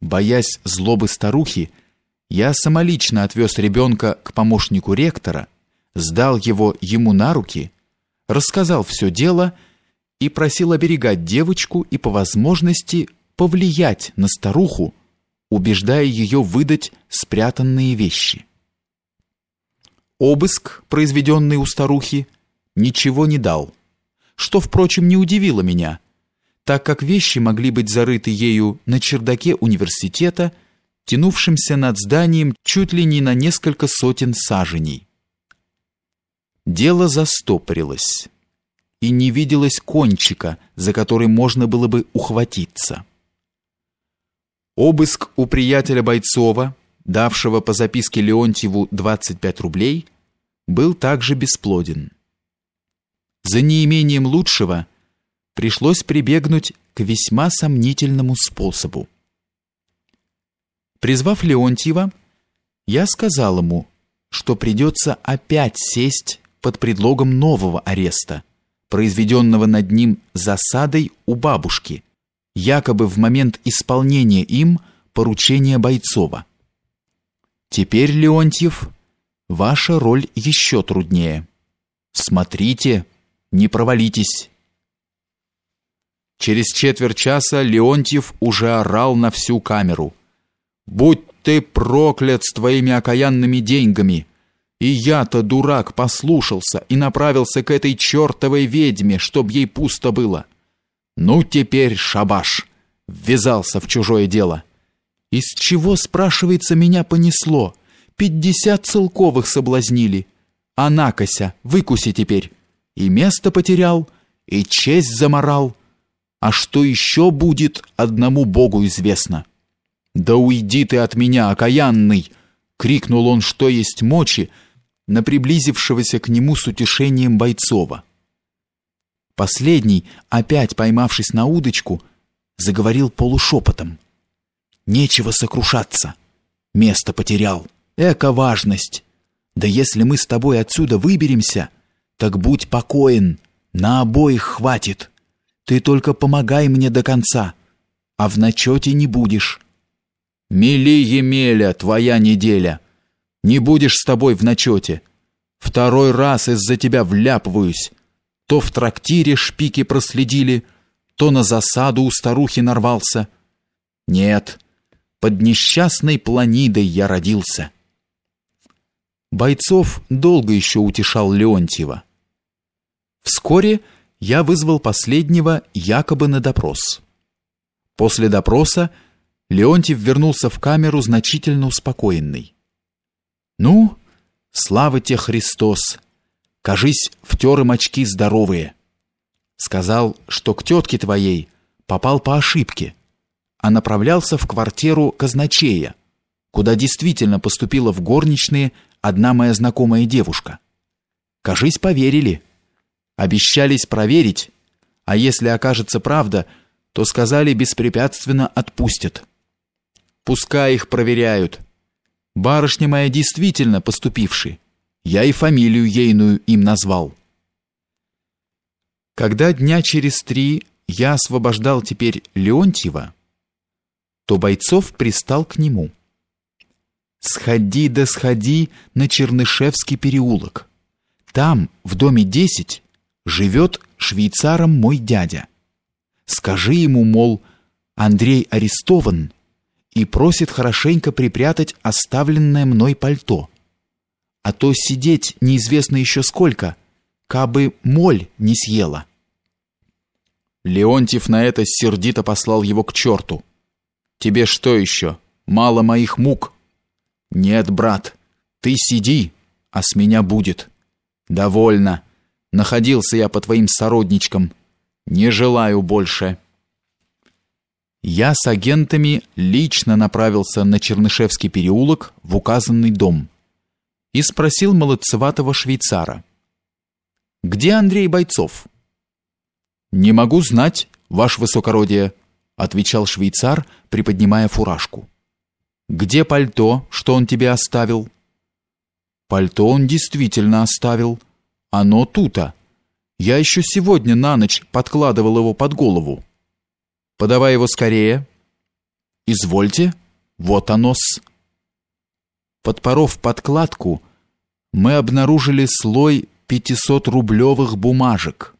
Боясь злобы старухи, я самолично отвез ребенка к помощнику ректора, сдал его ему на руки, рассказал все дело и просил оберегать девочку и по возможности повлиять на старуху, убеждая ее выдать спрятанные вещи. Обыск, произведенный у старухи, ничего не дал, что, впрочем, не удивило меня, так как вещи могли быть зарыты ею на чердаке университета, тянувшемся над зданием чуть ли не на несколько сотен саженей. Дело застопорилось, и не виделось кончика, за который можно было бы ухватиться. Обыск у приятеля Бойцова, давшего по записке Леонтьеву 25 рублей, был также бесплоден. За неимением лучшего – пришлось прибегнуть к весьма сомнительному способу. Призвав Леонтьева, я сказал ему, что придется опять сесть под предлогом нового ареста, произведенного над ним засадой у бабушки, якобы в момент исполнения им поручения Бойцова. Теперь, Леонтьев, ваша роль еще труднее. Смотрите, не провалитесь. Через четверть часа Леонтьев уже орал на всю камеру. «Будь ты проклят с твоими окаянными деньгами! И я-то, дурак, послушался и направился к этой чертовой ведьме, чтоб ей пусто было. Ну теперь шабаш!» Ввязался в чужое дело. «Из чего, спрашивается, меня понесло? Пятьдесят целковых соблазнили. А накося, выкуси теперь. И место потерял, и честь заморал» а что еще будет, одному Богу известно. Да уйди ты от меня, окаянный, крикнул он, что есть мочи, на приблизившегося к нему с утешением Бойцова. Последний, опять поймавшись на удочку, заговорил полушепотом. Нечего сокрушаться. Место потерял. Эка важность. Да если мы с тобой отсюда выберемся, так будь покоен, на обоих хватит. Ты только помогай мне до конца, а в начете не будешь. Мели Емеля, твоя неделя. Не будешь с тобой в начете. Второй раз из-за тебя вляпываюсь. То в трактире шпики проследили, то на засаду у старухи нарвался. Нет, под несчастной планидой я родился. Бойцов долго еще утешал Леонтьева. Вскоре я вызвал последнего якобы на допрос. После допроса Леонтьев вернулся в камеру значительно успокоенный. «Ну, слава тебе, Христос! Кажись, втер им очки здоровые!» Сказал, что к тетке твоей попал по ошибке, а направлялся в квартиру казначея, куда действительно поступила в горничные одна моя знакомая девушка. Кажись, поверили. Обещались проверить, а если окажется правда, то сказали беспрепятственно отпустят. Пускай их проверяют. Барышня моя действительно поступивший. Я и фамилию ейную им назвал. Когда дня через три я освобождал теперь Леонтьева, то Бойцов пристал к нему. «Сходи да сходи на Чернышевский переулок. Там, в доме десять, живет швейцаром мой дядя. Скажи ему, мол, Андрей арестован и просит хорошенько припрятать оставленное мной пальто. А то сидеть неизвестно еще сколько, кабы моль не съела. Леонтьев на это сердито послал его к черту. Тебе что еще? Мало моих мук? Нет, брат, ты сиди, а с меня будет. Довольно. Находился я по твоим сородничкам. Не желаю больше. Я с агентами лично направился на Чернышевский переулок в указанный дом и спросил молодцеватого швейцара: "Где Андрей Бойцов?" "Не могу знать, ваше высокородие", отвечал швейцар, приподнимая фуражку. "Где пальто, что он тебе оставил?" "Пальто он действительно оставил", оно тута. Я еще сегодня на ночь подкладывал его под голову. Подавай его скорее. Извольте. Вот оно с. Подпоров подкладку, мы обнаружили слой 500-рублевых бумажек.